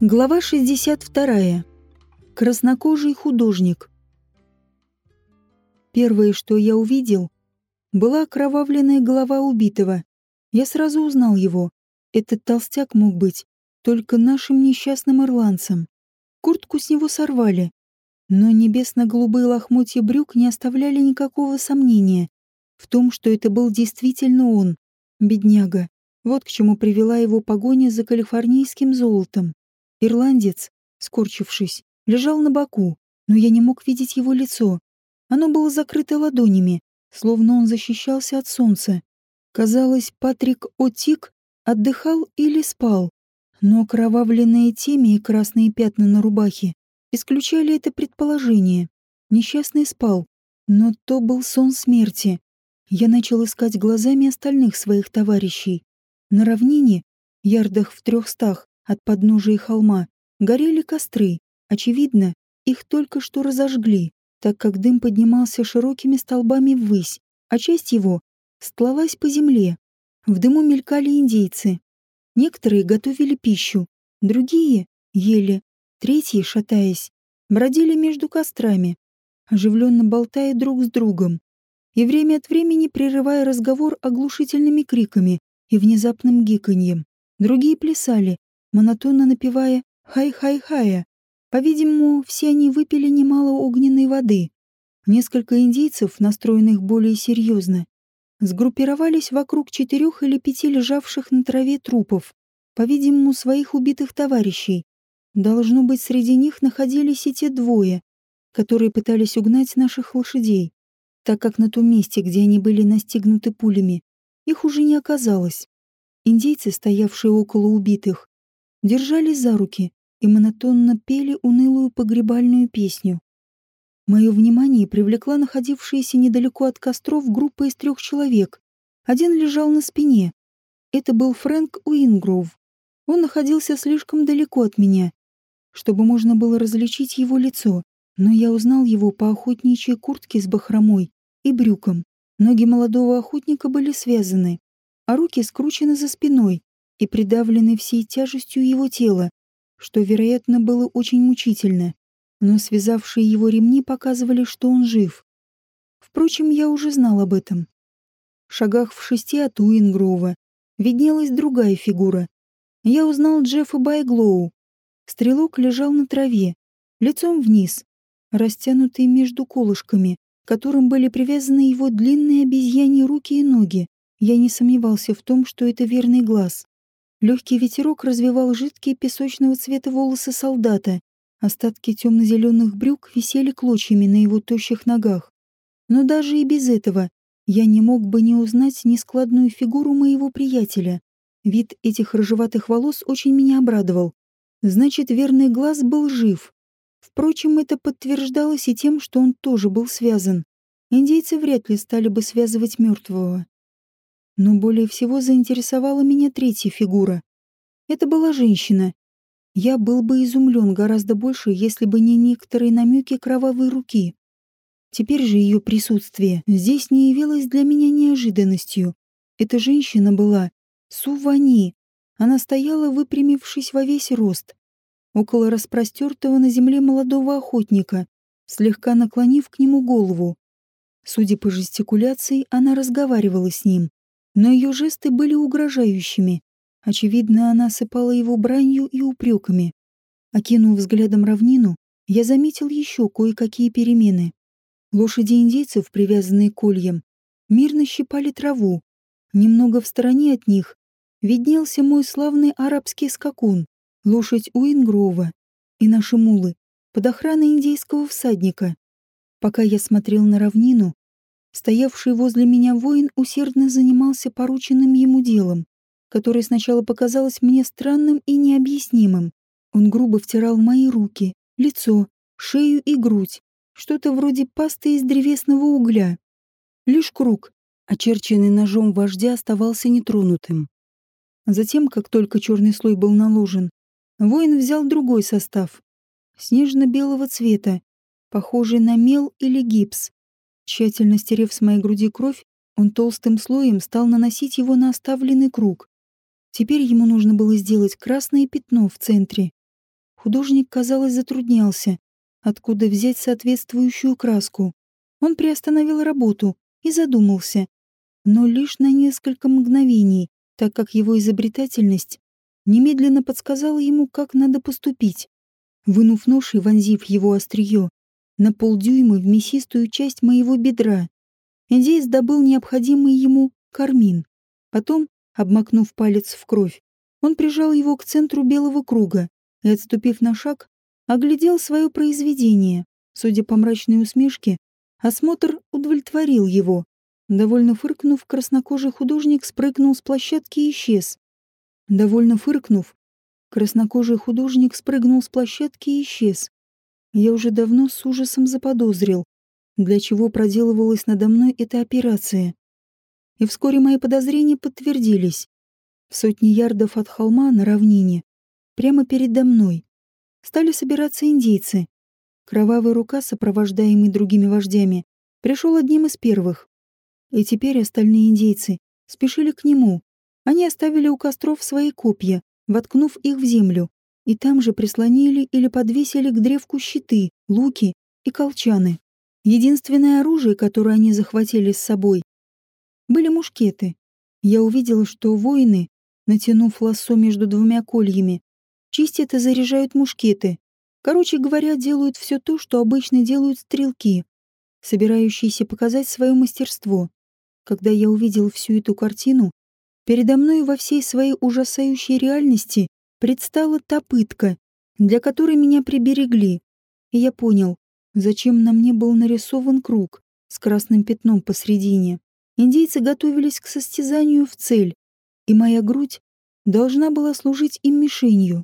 Глава 62. Краснокожий художник. Первое, что я увидел, была окровавленная голова убитого. Я сразу узнал его. Этот толстяк мог быть только нашим несчастным ирландцем. Куртку с него сорвали, но небесно-голубые лохмотья брюк не оставляли никакого сомнения в том, что это был действительно он, бедняга. Вот к чему привела его погоня за калифорнийским золотом. Ирландец, скорчившись, лежал на боку, но я не мог видеть его лицо. Оно было закрыто ладонями, словно он защищался от солнца. Казалось, Патрик Отик отдыхал или спал, но окровавленные темя и красные пятна на рубахе исключали это предположение. Несчастный спал, но то был сон смерти. Я начал искать глазами остальных своих товарищей. На равнине, ярдах в трехстах, от подножия холма горели костры. Очевидно, их только что разожгли, так как дым поднимался широкими столбами ввысь, а часть его стлалась по земле. В дыму мелькали индейцы. Некоторые готовили пищу, другие ели, третьи, шатаясь, бродили между кострами, оживленно болтая друг с другом и время от времени прерывая разговор оглушительными криками и внезапным гиканьем. Другие плясали, монотонно напевая «Хай-хай-хая». По-видимому, все они выпили немало огненной воды. Несколько индейцев, настроенных более серьезно, сгруппировались вокруг четырех или пяти лежавших на траве трупов, по-видимому, своих убитых товарищей. Должно быть, среди них находились и те двое, которые пытались угнать наших лошадей, так как на том месте, где они были настигнуты пулями, их уже не оказалось. Индейцы, стоявшие около убитых, держались за руки и монотонно пели унылую погребальную песню. Мое внимание привлекла находившаяся недалеко от костров группа из трех человек. Один лежал на спине. Это был Фрэнк Уингроув. Он находился слишком далеко от меня, чтобы можно было различить его лицо, но я узнал его по охотничьей куртке с бахромой и брюкам. Ноги молодого охотника были связаны, а руки скручены за спиной, и придавленный всей тяжестью его тела, что, вероятно, было очень мучительно, но связавшие его ремни показывали, что он жив. Впрочем, я уже знал об этом. В шагах в шести от Уингрова виднелась другая фигура. Я узнал Джеффа Байглоу. Стрелок лежал на траве, лицом вниз, растянутый между колышками, к которым были привязаны его длинные обезьяньи руки и ноги. Я не сомневался в том, что это верный глаз. Легкий ветерок развивал жидкие песочного цвета волосы солдата. Остатки темно-зеленых брюк висели клочьями на его тощих ногах. Но даже и без этого я не мог бы не узнать нескладную фигуру моего приятеля. Вид этих рыжеватых волос очень меня обрадовал. Значит, верный глаз был жив. Впрочем, это подтверждалось и тем, что он тоже был связан. Индейцы вряд ли стали бы связывать мертвого. Но более всего заинтересовала меня третья фигура. Это была женщина. Я был бы изумлен гораздо больше, если бы не некоторые намеки кровавой руки. Теперь же ее присутствие здесь не явилось для меня неожиданностью. Эта женщина была Сувани. Она стояла, выпрямившись во весь рост, около распростертого на земле молодого охотника, слегка наклонив к нему голову. Судя по жестикуляции, она разговаривала с ним но ее жесты были угрожающими. Очевидно, она сыпала его бранью и упреками. Окинув взглядом равнину, я заметил еще кое-какие перемены. Лошади индейцев, привязанные к кольям, мирно щипали траву. Немного в стороне от них виднелся мой славный арабский скакун, лошадь Уингрова и наши мулы под охраной индейского всадника. Пока я смотрел на равнину, Стоявший возле меня воин усердно занимался порученным ему делом, которое сначала показалось мне странным и необъяснимым. Он грубо втирал мои руки, лицо, шею и грудь, что-то вроде пасты из древесного угля. Лишь круг, очерченный ножом вождя, оставался нетронутым. Затем, как только черный слой был наложен, воин взял другой состав, снежно-белого цвета, похожий на мел или гипс, Тщательно стерев с моей груди кровь, он толстым слоем стал наносить его на оставленный круг. Теперь ему нужно было сделать красное пятно в центре. Художник, казалось, затруднялся, откуда взять соответствующую краску. Он приостановил работу и задумался, но лишь на несколько мгновений, так как его изобретательность немедленно подсказала ему, как надо поступить. Вынув нож и вонзив его острие на полдюйма в мясистую часть моего бедра, индеец добыл необходимый ему кармин. Потом, обмакнув палец в кровь, он прижал его к центру белого круга и, отступив на шаг, оглядел свое произведение. Судя по мрачной усмешке, осмотр удовлетворил его. Довольно фыркнув, краснокожий художник спрыгнул с площадки и исчез. Довольно фыркнув, краснокожий художник спрыгнул с площадки и исчез. Я уже давно с ужасом заподозрил, для чего проделывалась надо мной эта операция. И вскоре мои подозрения подтвердились. В сотни ярдов от холма на равнине, прямо передо мной, стали собираться индейцы. Кровавая рука, сопровождаемый другими вождями, пришел одним из первых. И теперь остальные индейцы спешили к нему. Они оставили у костров свои копья, воткнув их в землю, и там же прислонили или подвесили к древку щиты, луки и колчаны. Единственное оружие, которое они захватили с собой, были мушкеты. Я увидела, что воины, натянув лассо между двумя кольями, чистят и заряжают мушкеты. Короче говоря, делают все то, что обычно делают стрелки, собирающиеся показать свое мастерство. Когда я увидел всю эту картину, передо мной во всей своей ужасающей реальности предстала та пытка, для которой меня приберегли. И я понял, зачем на мне был нарисован круг с красным пятном посредине. Индейцы готовились к состязанию в цель, и моя грудь должна была служить им мишенью.